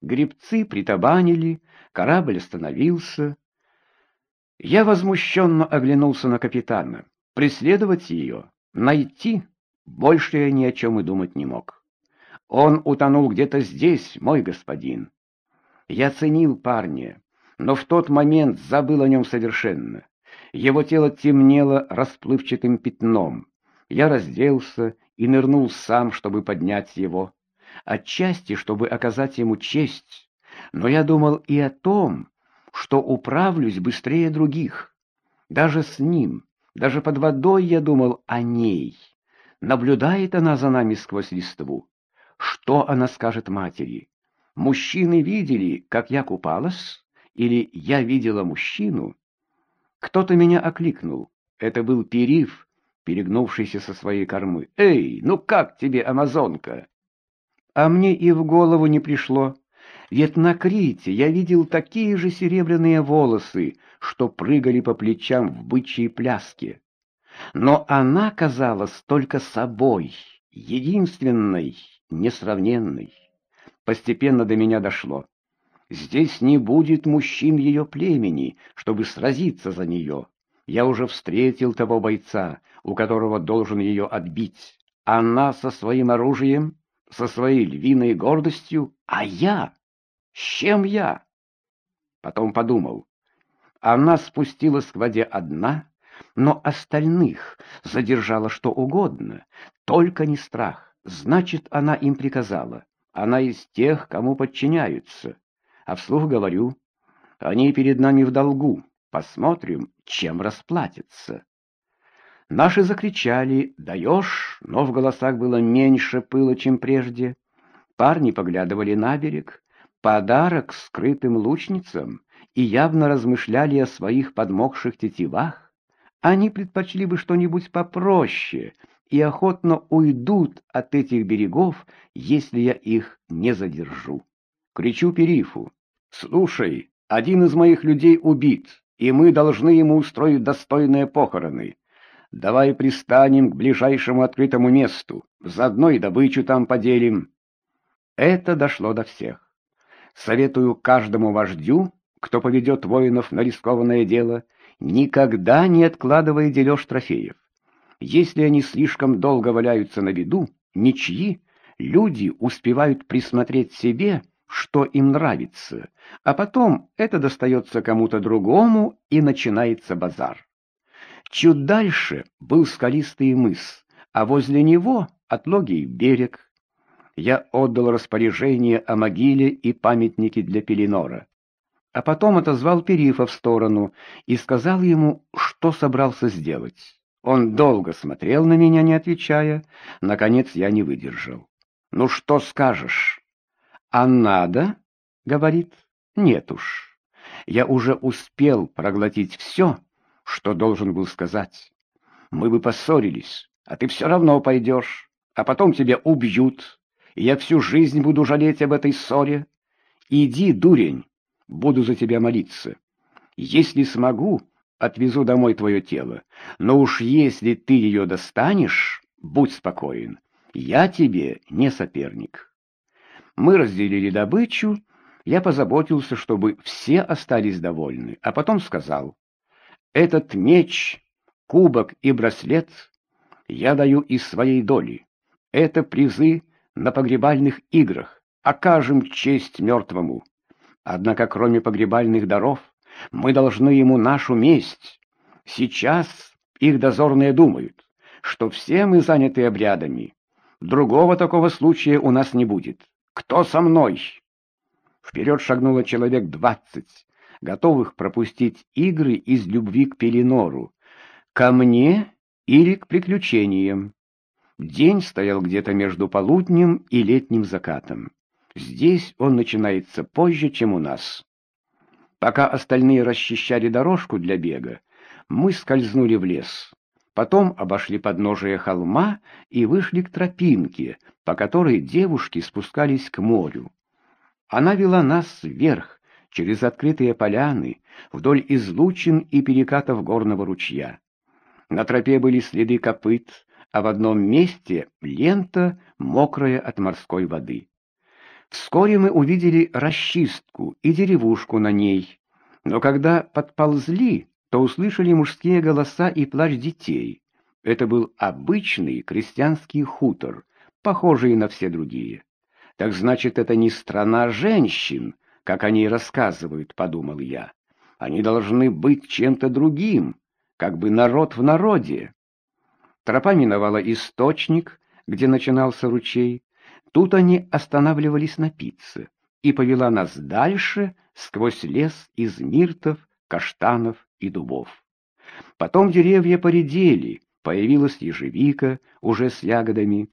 Гребцы притабанили, корабль остановился. Я возмущенно оглянулся на капитана. Преследовать ее, найти, больше я ни о чем и думать не мог. Он утонул где-то здесь, мой господин. Я ценил парня, но в тот момент забыл о нем совершенно. Его тело темнело расплывчатым пятном. Я разделся и нырнул сам, чтобы поднять его. Отчасти, чтобы оказать ему честь. Но я думал и о том, что управлюсь быстрее других. Даже с ним, даже под водой я думал о ней. Наблюдает она за нами сквозь листву. Что она скажет матери? Мужчины видели, как я купалась? Или я видела мужчину? Кто-то меня окликнул. Это был Перив, перегнувшийся со своей кормы. «Эй, ну как тебе, амазонка?» А мне и в голову не пришло. Ведь на Крите я видел такие же серебряные волосы, что прыгали по плечам в бычьей пляске. Но она казалась только собой, единственной, несравненной. Постепенно до меня дошло. Здесь не будет мужчин ее племени, чтобы сразиться за нее. Я уже встретил того бойца, у которого должен ее отбить. Она со своим оружием, со своей львиной гордостью, а я? С чем я? Потом подумал. Она спустилась к воде одна, но остальных задержала что угодно, только не страх. Значит, она им приказала. Она из тех, кому подчиняются а вслух говорю, они перед нами в долгу, посмотрим, чем расплатятся. Наши закричали «даешь», но в голосах было меньше пыла, чем прежде. Парни поглядывали на берег, подарок скрытым лучницам, и явно размышляли о своих подмокших тетивах. Они предпочли бы что-нибудь попроще и охотно уйдут от этих берегов, если я их не задержу. Кричу Перифу. «Слушай, один из моих людей убит, и мы должны ему устроить достойные похороны. Давай пристанем к ближайшему открытому месту, заодно и добычу там поделим». Это дошло до всех. Советую каждому вождю, кто поведет воинов на рискованное дело, никогда не откладывая дележ трофеев. Если они слишком долго валяются на виду, ничьи, люди успевают присмотреть себе, что им нравится, а потом это достается кому-то другому, и начинается базар. Чуть дальше был скалистый мыс, а возле него отлогий берег. Я отдал распоряжение о могиле и памятнике для Пеленора, а потом отозвал Перифа в сторону и сказал ему, что собрался сделать. Он долго смотрел на меня, не отвечая. Наконец я не выдержал. «Ну что скажешь?» «А надо?» — говорит. «Нет уж. Я уже успел проглотить все, что должен был сказать. Мы бы поссорились, а ты все равно пойдешь, а потом тебя убьют, и я всю жизнь буду жалеть об этой ссоре. Иди, дурень, буду за тебя молиться. Если смогу, отвезу домой твое тело, но уж если ты ее достанешь, будь спокоен, я тебе не соперник». Мы разделили добычу, я позаботился, чтобы все остались довольны, а потом сказал, «Этот меч, кубок и браслет я даю из своей доли. Это призы на погребальных играх, окажем честь мертвому. Однако, кроме погребальных даров, мы должны ему нашу месть. Сейчас их дозорные думают, что все мы заняты обрядами. Другого такого случая у нас не будет. «Кто со мной?» Вперед шагнуло человек двадцать, готовых пропустить игры из любви к Пеленору. Ко мне или к приключениям. День стоял где-то между полуднем и летним закатом. Здесь он начинается позже, чем у нас. Пока остальные расчищали дорожку для бега, мы скользнули в лес. Потом обошли подножие холма и вышли к тропинке, по которой девушки спускались к морю. Она вела нас вверх, через открытые поляны, вдоль излучин и перекатов горного ручья. На тропе были следы копыт, а в одном месте лента, мокрая от морской воды. Вскоре мы увидели расчистку и деревушку на ней, но когда подползли, то услышали мужские голоса и плач детей. Это был обычный крестьянский хутор, похожий на все другие. Так значит, это не страна женщин, как они рассказывают, подумал я. Они должны быть чем-то другим, как бы народ в народе. Тропа миновала источник, где начинался ручей. Тут они останавливались напиться, и повела нас дальше сквозь лес из миртов, каштанов и дубов. Потом деревья поредели, появилась ежевика, уже с ягодами.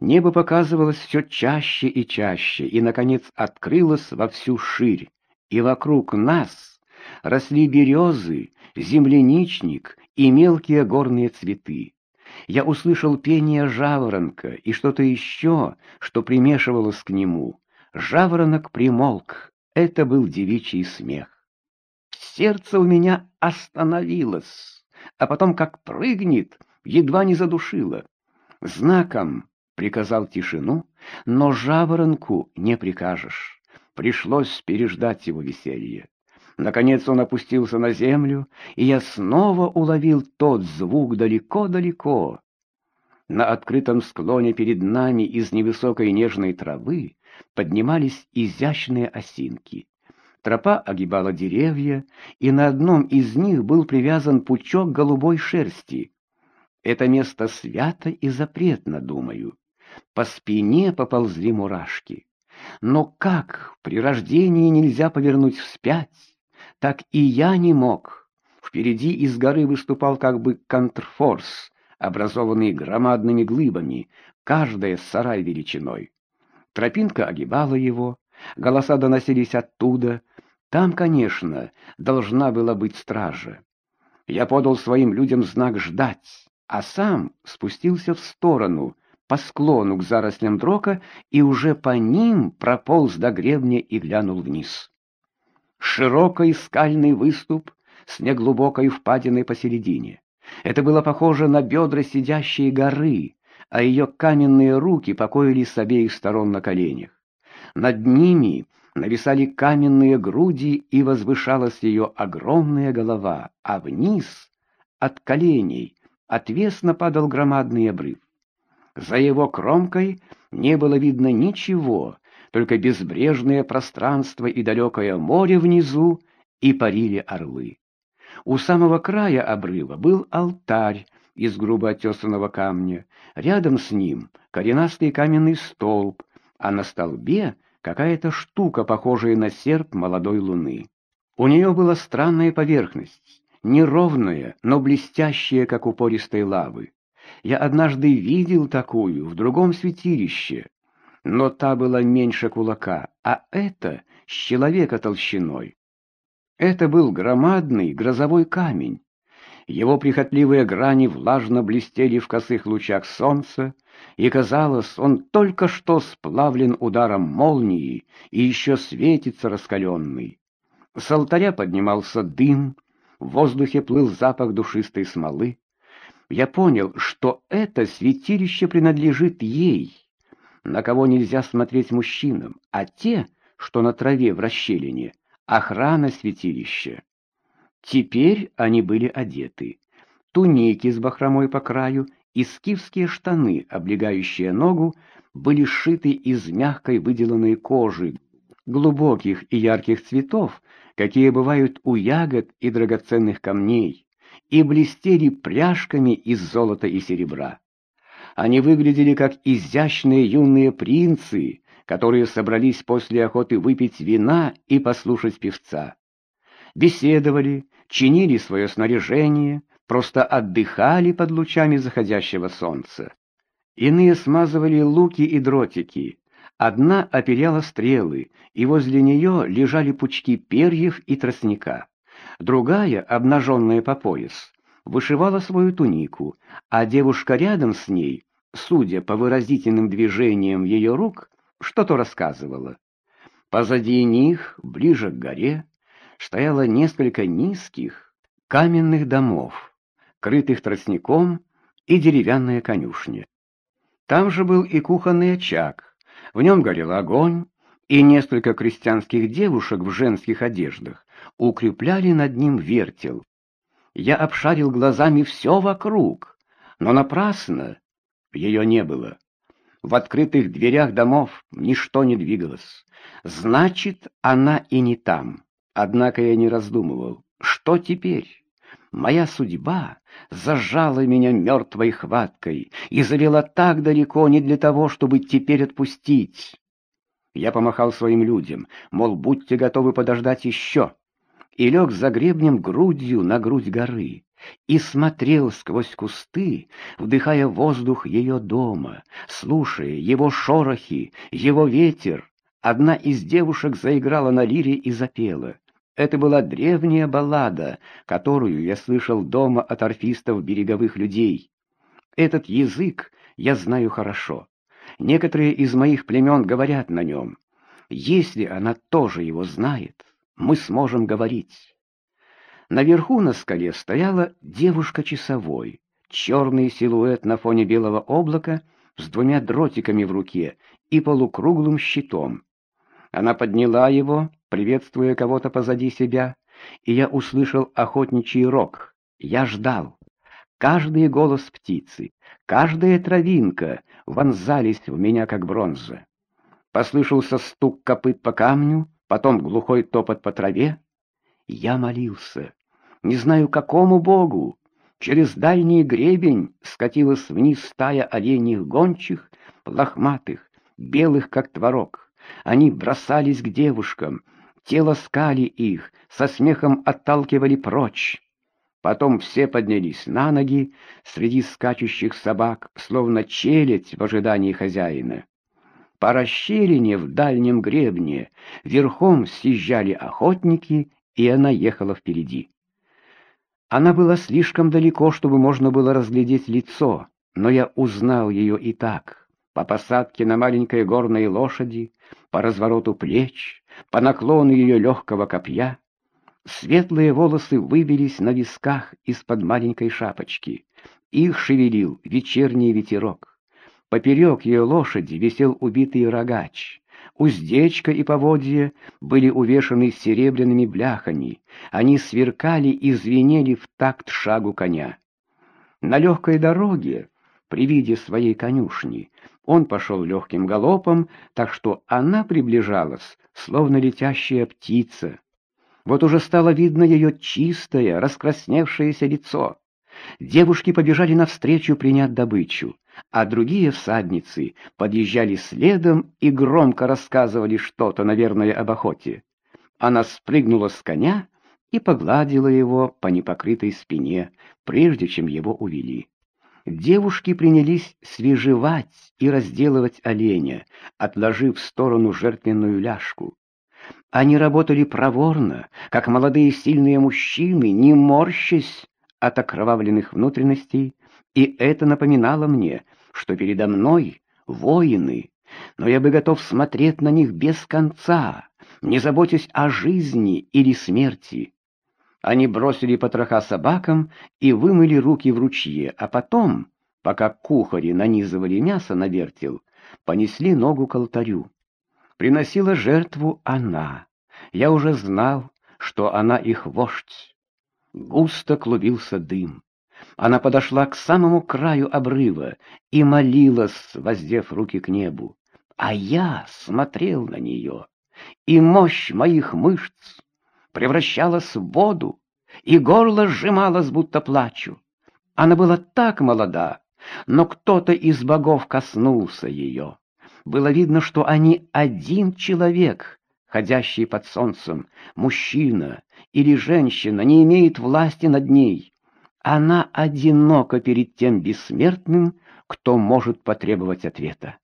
Небо показывалось все чаще и чаще, и, наконец, открылось во всю ширь, и вокруг нас росли березы, земляничник и мелкие горные цветы. Я услышал пение жаворонка и что-то еще, что примешивалось к нему. Жаворонок примолк. Это был девичий смех. Сердце у меня остановилось, а потом, как прыгнет, едва не задушило. Знаком приказал тишину, но жаворонку не прикажешь. Пришлось переждать его веселье. Наконец он опустился на землю, и я снова уловил тот звук далеко-далеко. На открытом склоне перед нами из невысокой нежной травы поднимались изящные осинки. Тропа огибала деревья, и на одном из них был привязан пучок голубой шерсти. Это место свято и запретно, думаю. По спине поползли мурашки. Но как при рождении нельзя повернуть вспять? так и я не мог. Впереди из горы выступал как бы контрфорс, образованный громадными глыбами, каждая с сарай величиной. Тропинка огибала его, голоса доносились оттуда. Там, конечно, должна была быть стража. Я подал своим людям знак «ждать», а сам спустился в сторону, по склону к зарослям дрока, и уже по ним прополз до гребня и глянул вниз широкий скальный выступ с неглубокой впадиной посередине. Это было похоже на бедра сидящей горы, а ее каменные руки покоились с обеих сторон на коленях. Над ними нависали каменные груди, и возвышалась ее огромная голова, а вниз, от коленей, отвесно падал громадный обрыв. За его кромкой не было видно ничего, только безбрежное пространство и далекое море внизу, и парили орлы. У самого края обрыва был алтарь из грубо оттесанного камня, рядом с ним коренастый каменный столб, а на столбе какая-то штука, похожая на серп молодой луны. У нее была странная поверхность, неровная, но блестящая, как у пористой лавы. Я однажды видел такую в другом святилище, но та была меньше кулака, а эта с человека толщиной. Это был громадный грозовой камень. Его прихотливые грани влажно блестели в косых лучах солнца, и казалось, он только что сплавлен ударом молнии и еще светится раскаленный. С алтаря поднимался дым, в воздухе плыл запах душистой смолы. Я понял, что это святилище принадлежит ей на кого нельзя смотреть мужчинам, а те, что на траве в расщелине, охрана святилища. Теперь они были одеты. Туники с бахромой по краю и скифские штаны, облегающие ногу, были сшиты из мягкой выделанной кожи, глубоких и ярких цветов, какие бывают у ягод и драгоценных камней, и блестели пряжками из золота и серебра. Они выглядели как изящные юные принцы, которые собрались после охоты выпить вина и послушать певца. Беседовали, чинили свое снаряжение, просто отдыхали под лучами заходящего солнца. Иные смазывали луки и дротики. Одна оперяла стрелы, и возле нее лежали пучки перьев и тростника. Другая, обнаженная по пояс, вышивала свою тунику, а девушка рядом с ней, судя по выразительным движениям ее рук, что-то рассказывала. Позади них, ближе к горе, стояло несколько низких каменных домов, крытых тростником и деревянная конюшня. Там же был и кухонный очаг, в нем горел огонь, и несколько крестьянских девушек в женских одеждах укрепляли над ним вертел. Я обшарил глазами все вокруг, но напрасно ее не было. В открытых дверях домов ничто не двигалось. Значит, она и не там. Однако я не раздумывал. Что теперь? Моя судьба зажала меня мертвой хваткой и завела так далеко не для того, чтобы теперь отпустить. Я помахал своим людям, мол, будьте готовы подождать еще, и лег за гребнем грудью на грудь горы и смотрел сквозь кусты, вдыхая воздух ее дома, слушая его шорохи, его ветер. Одна из девушек заиграла на лире и запела. Это была древняя баллада, которую я слышал дома от орфистов береговых людей. Этот язык я знаю хорошо. Некоторые из моих племен говорят на нем. Если она тоже его знает, мы сможем говорить. Наверху на скале стояла девушка-часовой, черный силуэт на фоне белого облака с двумя дротиками в руке и полукруглым щитом. Она подняла его, приветствуя кого-то позади себя, и я услышал охотничий рог. Я ждал. Каждый голос птицы, каждая травинка вонзались в меня, как бронза. Послышался стук копыт по камню, потом глухой топот по траве. Я молился. Не знаю, какому богу. Через дальний гребень скатилась вниз стая оленьих гончих, лохматых, белых, как творог. Они бросались к девушкам, те ласкали их, со смехом отталкивали прочь. Потом все поднялись на ноги среди скачущих собак, словно челядь в ожидании хозяина. По расщелине в дальнем гребне верхом съезжали охотники, и она ехала впереди. Она была слишком далеко, чтобы можно было разглядеть лицо, но я узнал ее и так. По посадке на маленькой горной лошади, по развороту плеч, по наклону ее легкого копья. Светлые волосы выбились на висках из-под маленькой шапочки. Их шевелил вечерний ветерок. Поперек ее лошади висел убитый рогач. Уздечка и поводья были увешаны серебряными бляхами. Они сверкали и звенели в такт шагу коня. На легкой дороге, при виде своей конюшни, он пошел легким галопом, так что она приближалась, словно летящая птица. Вот уже стало видно ее чистое, раскрасневшееся лицо. Девушки побежали навстречу принять добычу а другие всадницы подъезжали следом и громко рассказывали что-то, наверное, об охоте. Она спрыгнула с коня и погладила его по непокрытой спине, прежде чем его увели. Девушки принялись свежевать и разделывать оленя, отложив в сторону жертвенную ляжку. Они работали проворно, как молодые сильные мужчины, не морщась от окровавленных внутренностей, и это напоминало мне, что передо мной воины, но я бы готов смотреть на них без конца, не заботясь о жизни или смерти. Они бросили потроха собакам и вымыли руки в ручье, а потом, пока кухари нанизывали мясо на вертел, понесли ногу к алтарю. Приносила жертву она. Я уже знал, что она их вождь. Густо клубился дым. Она подошла к самому краю обрыва и молилась, воздев руки к небу. А я смотрел на нее, и мощь моих мышц превращалась в воду, и горло сжималось, будто плачу. Она была так молода, но кто-то из богов коснулся ее. Было видно, что они один человек, ходящий под солнцем, мужчина или женщина, не имеет власти над ней. Она одинока перед тем бессмертным, кто может потребовать ответа.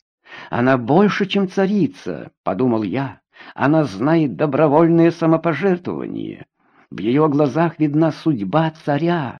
Она больше, чем царица, подумал я. Она знает добровольное самопожертвование. В ее глазах видна судьба царя.